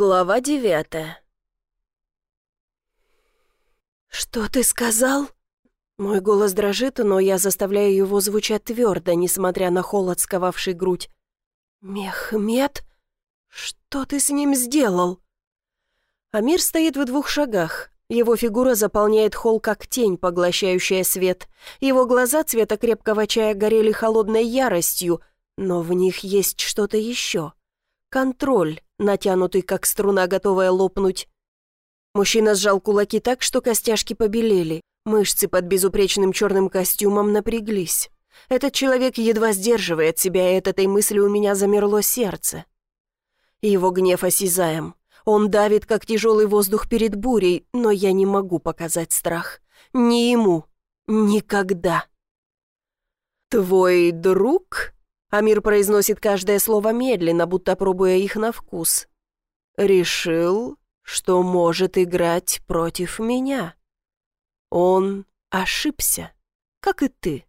Глава девятая. «Что ты сказал?» Мой голос дрожит, но я заставляю его звучать твердо, несмотря на холод, сковавший грудь. «Мехмед? Что ты с ним сделал?» Амир стоит в двух шагах. Его фигура заполняет холл как тень, поглощающая свет. Его глаза цвета крепкого чая горели холодной яростью, но в них есть что-то еще. Контроль, натянутый, как струна, готовая лопнуть. Мужчина сжал кулаки так, что костяшки побелели. Мышцы под безупречным черным костюмом напряглись. Этот человек едва сдерживает себя, и от этой мысли у меня замерло сердце. Его гнев осязаем. Он давит, как тяжелый воздух перед бурей, но я не могу показать страх. Ни ему. Никогда. «Твой друг?» Амир произносит каждое слово медленно, будто пробуя их на вкус. «Решил, что может играть против меня. Он ошибся, как и ты.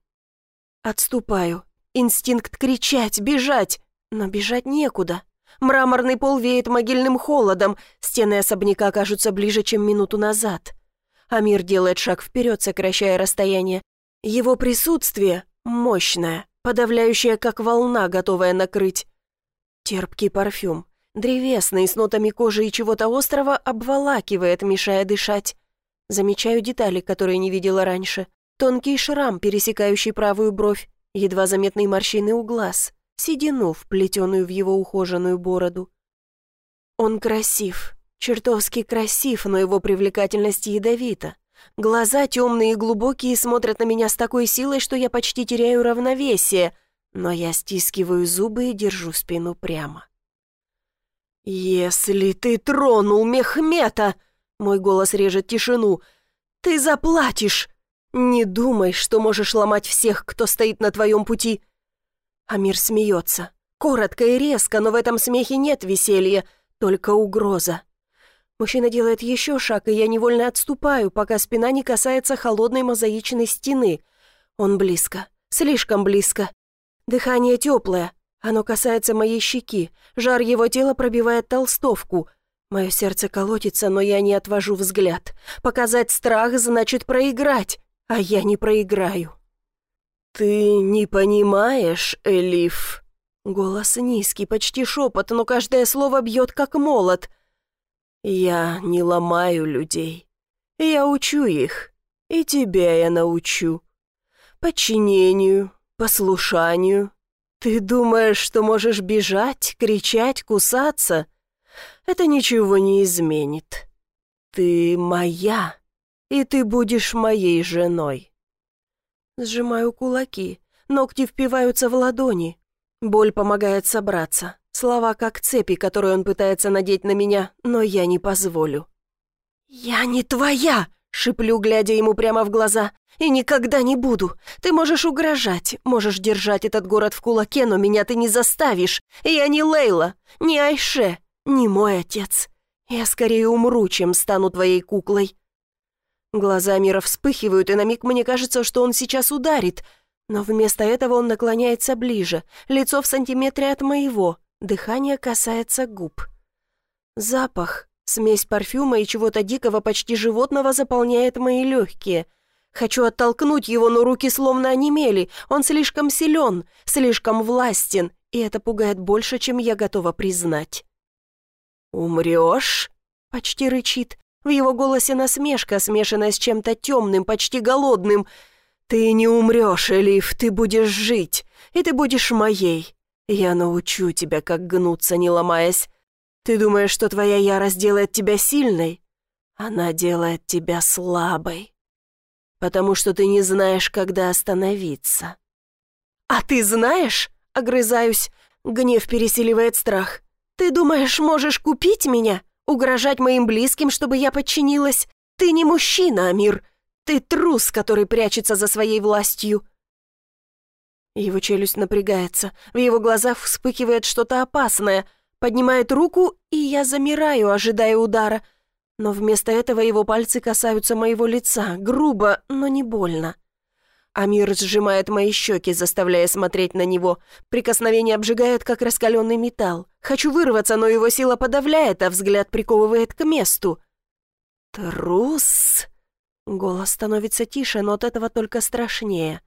Отступаю. Инстинкт кричать, бежать, но бежать некуда. Мраморный пол веет могильным холодом, стены особняка кажутся ближе, чем минуту назад. Амир делает шаг вперед, сокращая расстояние. Его присутствие мощное, подавляющая, как волна, готовая накрыть. Терпкий парфюм, древесный, с нотами кожи и чего-то острого, обволакивает, мешая дышать. Замечаю детали, которые не видела раньше. Тонкий шрам, пересекающий правую бровь, едва заметные морщины у глаз, седину, вплетенную в его ухоженную бороду. Он красив, чертовски красив, но его привлекательность ядовита. Глаза темные и глубокие смотрят на меня с такой силой, что я почти теряю равновесие, но я стискиваю зубы и держу спину прямо. «Если ты тронул Мехмета!» — мой голос режет тишину. «Ты заплатишь! Не думай, что можешь ломать всех, кто стоит на твоем пути!» Амир смеется. Коротко и резко, но в этом смехе нет веселья, только угроза. Мужчина делает еще шаг, и я невольно отступаю, пока спина не касается холодной мозаичной стены. Он близко, слишком близко. Дыхание теплое, оно касается моей щеки, жар его тела пробивает толстовку. Мое сердце колотится, но я не отвожу взгляд. Показать страх значит проиграть, а я не проиграю. «Ты не понимаешь, Элиф?» Голос низкий, почти шепот, но каждое слово бьет как молот. Я не ломаю людей. Я учу их. И тебя я научу. Подчинению, послушанию. Ты думаешь, что можешь бежать, кричать, кусаться? Это ничего не изменит. Ты моя, и ты будешь моей женой. Сжимаю кулаки, ногти впиваются в ладони. Боль помогает собраться. Слова как цепи, которые он пытается надеть на меня, но я не позволю. «Я не твоя!» — шиплю, глядя ему прямо в глаза. «И никогда не буду. Ты можешь угрожать, можешь держать этот город в кулаке, но меня ты не заставишь. Я не Лейла, не Айше, не мой отец. Я скорее умру, чем стану твоей куклой». Глаза Мира вспыхивают, и на миг мне кажется, что он сейчас ударит, но вместо этого он наклоняется ближе, лицо в сантиметре от моего, Дыхание касается губ. Запах, смесь парфюма и чего-то дикого, почти животного заполняет мои легкие. Хочу оттолкнуть его, но руки словно онемели. Он слишком силен, слишком властен, и это пугает больше, чем я готова признать. «Умрешь?» — почти рычит. В его голосе насмешка, смешанная с чем-то темным, почти голодным. «Ты не умрешь, Элиф, ты будешь жить, и ты будешь моей. Я научу тебя, как гнуться, не ломаясь. Ты думаешь, что твоя ярость делает тебя сильной? Она делает тебя слабой. Потому что ты не знаешь, когда остановиться. А ты знаешь? Огрызаюсь. Гнев пересиливает страх. Ты думаешь, можешь купить меня? Угрожать моим близким, чтобы я подчинилась? Ты не мужчина, Амир. Ты трус, который прячется за своей властью. Его челюсть напрягается, в его глазах вспыхивает что-то опасное, поднимает руку, и я замираю, ожидая удара. Но вместо этого его пальцы касаются моего лица, грубо, но не больно. Амир сжимает мои щеки, заставляя смотреть на него. Прикосновение обжигает, как раскаленный металл. Хочу вырваться, но его сила подавляет, а взгляд приковывает к месту. «Трус!» Голос становится тише, но от этого только страшнее.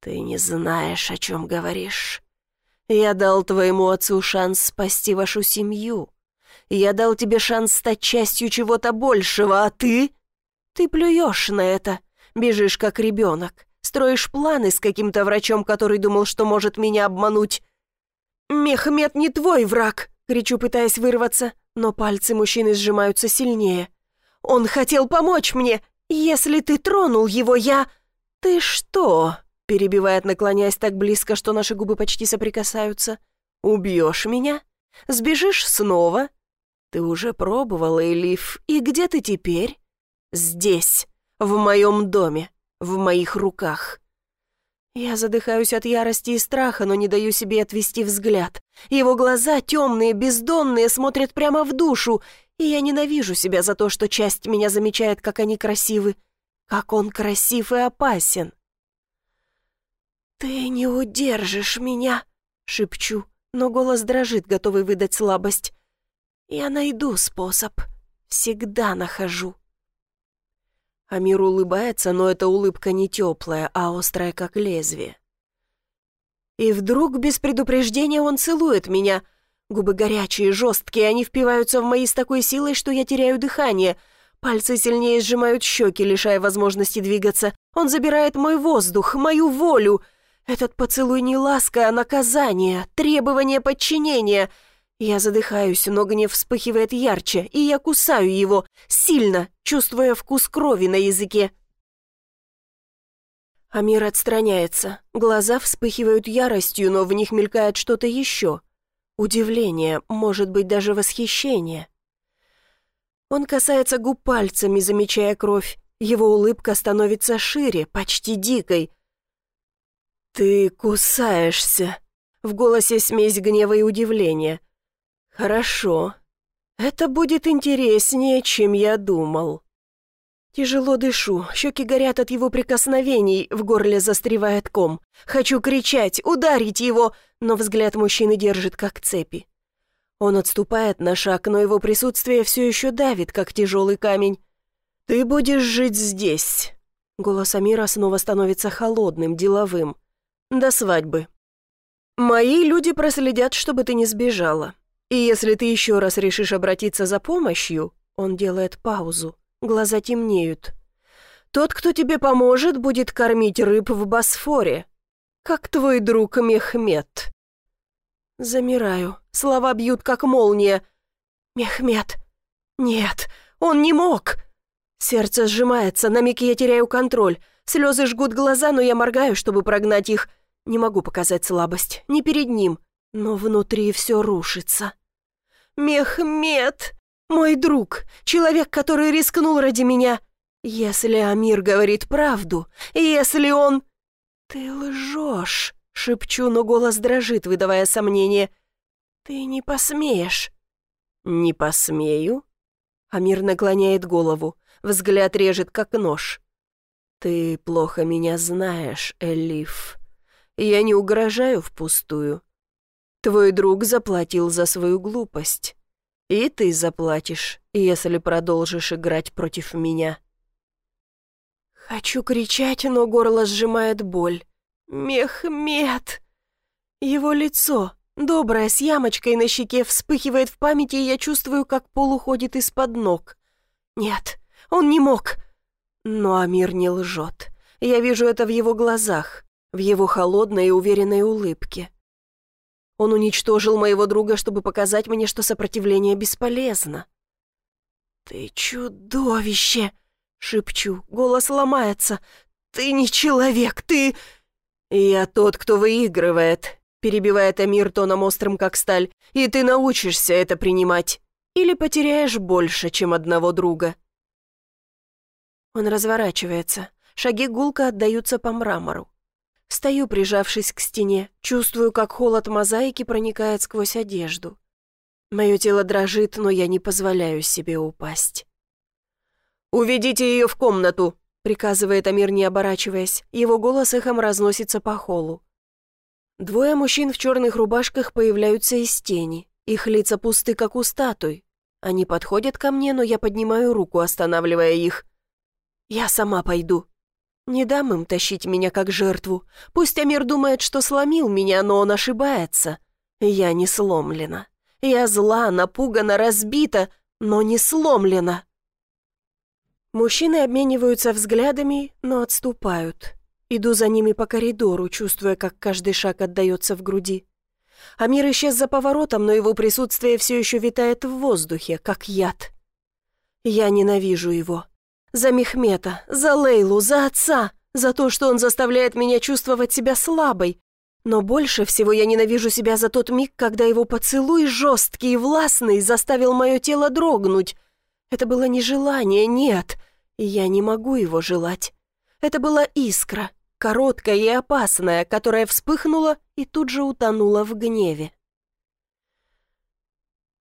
«Ты не знаешь, о чем говоришь. Я дал твоему отцу шанс спасти вашу семью. Я дал тебе шанс стать частью чего-то большего, а ты...» «Ты плюешь на это, бежишь как ребенок, строишь планы с каким-то врачом, который думал, что может меня обмануть. «Мехмед не твой враг!» — кричу, пытаясь вырваться, но пальцы мужчины сжимаются сильнее. «Он хотел помочь мне! Если ты тронул его, я...» «Ты что?» — перебивает, наклоняясь так близко, что наши губы почти соприкасаются. «Убьешь меня? Сбежишь снова?» «Ты уже пробовала, Элиф, и где ты теперь?» «Здесь, в моем доме, в моих руках». Я задыхаюсь от ярости и страха, но не даю себе отвести взгляд. Его глаза, темные, бездонные, смотрят прямо в душу, и я ненавижу себя за то, что часть меня замечает, как они красивы, как он красив и опасен. «Ты не удержишь меня», — шепчу, но голос дрожит, готовый выдать слабость. «Я найду способ. Всегда нахожу». Амир улыбается, но эта улыбка не теплая, а острая, как лезвие. И вдруг, без предупреждения, он целует меня. Губы горячие, жесткие, они впиваются в мои с такой силой, что я теряю дыхание. Пальцы сильнее сжимают щеки, лишая возможности двигаться. Он забирает мой воздух, мою волю. Этот поцелуй не ласка, а наказание, требование подчинения — я задыхаюсь, но гнев вспыхивает ярче, и я кусаю его, сильно, чувствуя вкус крови на языке. Амир отстраняется. Глаза вспыхивают яростью, но в них мелькает что-то еще. Удивление, может быть, даже восхищение. Он касается губ пальцами, замечая кровь. Его улыбка становится шире, почти дикой. «Ты кусаешься». В голосе смесь гнева и удивления. «Хорошо. Это будет интереснее, чем я думал». Тяжело дышу, щеки горят от его прикосновений, в горле застревает ком. Хочу кричать, ударить его, но взгляд мужчины держит как цепи. Он отступает на шаг, но его присутствие все еще давит, как тяжелый камень. «Ты будешь жить здесь». Голос Амира снова становится холодным, деловым. «До свадьбы. Мои люди проследят, чтобы ты не сбежала. И если ты еще раз решишь обратиться за помощью, он делает паузу, глаза темнеют. Тот, кто тебе поможет, будет кормить рыб в Босфоре, как твой друг Мехмед. Замираю, слова бьют как молния. Мехмед. Нет, он не мог. Сердце сжимается, на миг я теряю контроль. Слезы жгут глаза, но я моргаю, чтобы прогнать их. Не могу показать слабость, не перед ним, но внутри все рушится. «Мехмед! Мой друг, человек, который рискнул ради меня. Если Амир говорит правду, если он...» «Ты лжешь!» — шепчу, но голос дрожит, выдавая сомнение. «Ты не посмеешь». «Не посмею?» Амир наклоняет голову, взгляд режет, как нож. «Ты плохо меня знаешь, Элиф. Я не угрожаю впустую. Твой друг заплатил за свою глупость. И ты заплатишь, если продолжишь играть против меня». Хочу кричать, но горло сжимает боль. Мехмед! Его лицо, доброе, с ямочкой на щеке, вспыхивает в памяти, и я чувствую, как пол уходит из-под ног. Нет, он не мог. Но Амир не лжет. Я вижу это в его глазах, в его холодной и уверенной улыбке. Он уничтожил моего друга, чтобы показать мне, что сопротивление бесполезно. «Ты чудовище!» — шепчу, голос ломается. «Ты не человек, ты...» «Я тот, кто выигрывает», — перебивает Амир тоном острым, как сталь, «и ты научишься это принимать. Или потеряешь больше, чем одного друга». Он разворачивается. Шаги гулко отдаются по мрамору. Стою, прижавшись к стене, чувствую, как холод мозаики проникает сквозь одежду. Мое тело дрожит, но я не позволяю себе упасть. «Уведите ее в комнату», — приказывает Амир, не оборачиваясь. Его голос эхом разносится по холлу. Двое мужчин в черных рубашках появляются из тени. Их лица пусты, как у статуй. Они подходят ко мне, но я поднимаю руку, останавливая их. Я сама пойду. Не дам им тащить меня как жертву. Пусть Амир думает, что сломил меня, но он ошибается. Я не сломлена. Я зла, напугана, разбита, но не сломлена. Мужчины обмениваются взглядами, но отступают. Иду за ними по коридору, чувствуя, как каждый шаг отдается в груди. Амир исчез за поворотом, но его присутствие все еще витает в воздухе, как яд. Я ненавижу его. За Мехмета, за Лейлу, за отца, за то, что он заставляет меня чувствовать себя слабой. Но больше всего я ненавижу себя за тот миг, когда его поцелуй жесткий и властный заставил мое тело дрогнуть. Это было не желание, нет, я не могу его желать. Это была искра, короткая и опасная, которая вспыхнула и тут же утонула в гневе.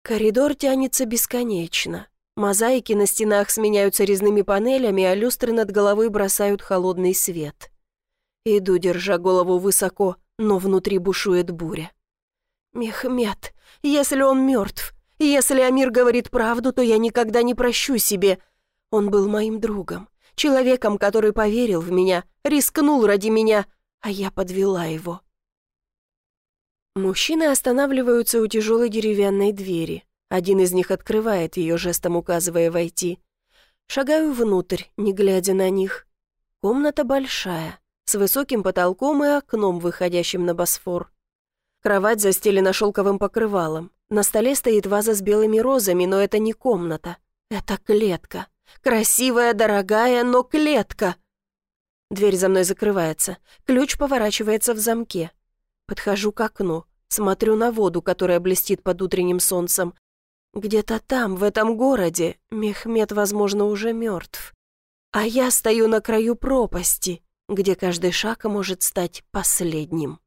Коридор тянется бесконечно. Мозаики на стенах сменяются резными панелями, а люстры над головой бросают холодный свет. Иду, держа голову высоко, но внутри бушует буря. «Мехмед, если он мертв, если Амир говорит правду, то я никогда не прощу себе. Он был моим другом, человеком, который поверил в меня, рискнул ради меня, а я подвела его». Мужчины останавливаются у тяжелой деревянной двери. Один из них открывает ее, жестом указывая войти. Шагаю внутрь, не глядя на них. Комната большая, с высоким потолком и окном, выходящим на Босфор. Кровать застелена шелковым покрывалом. На столе стоит ваза с белыми розами, но это не комната. Это клетка. Красивая, дорогая, но клетка. Дверь за мной закрывается. Ключ поворачивается в замке. Подхожу к окну. Смотрю на воду, которая блестит под утренним солнцем. Где-то там, в этом городе, Мехмед, возможно, уже мертв. А я стою на краю пропасти, где каждый шаг может стать последним.